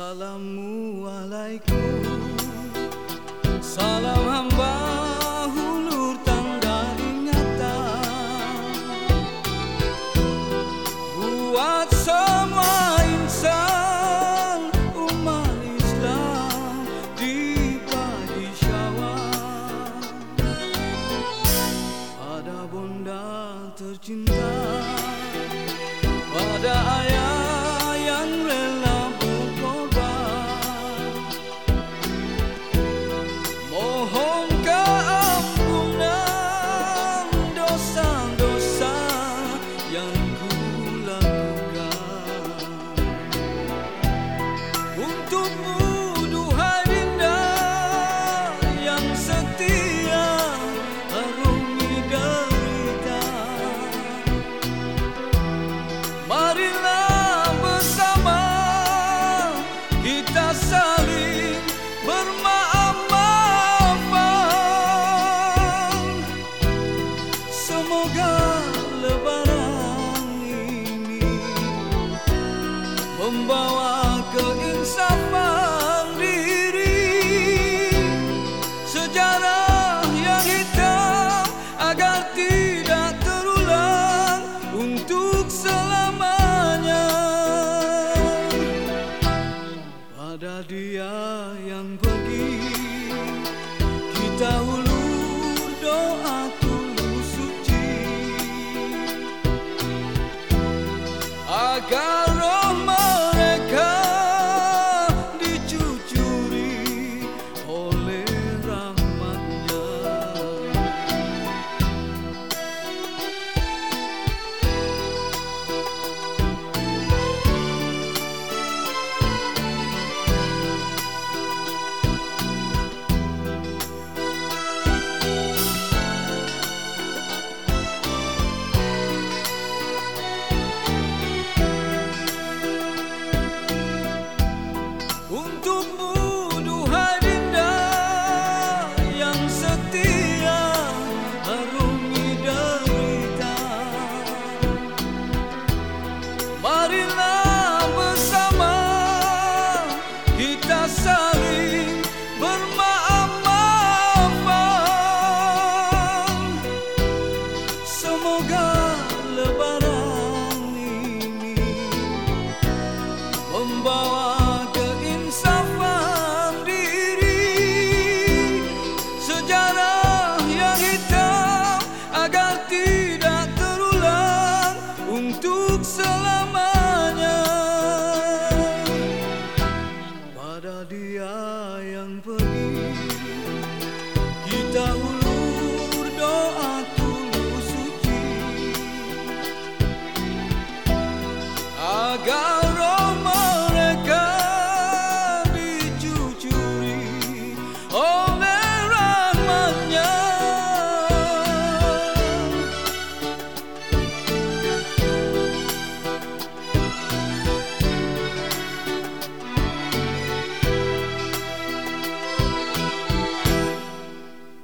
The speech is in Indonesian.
Assalamualaikum Salam hamba hulur tanda ingatan. Buat saya membawa keinsafan diri. Sejarah yang hitam agar tidak terulang untuk selamanya. Pada dia yang pergi kita ulur doa tulus suci. Agar Jumbo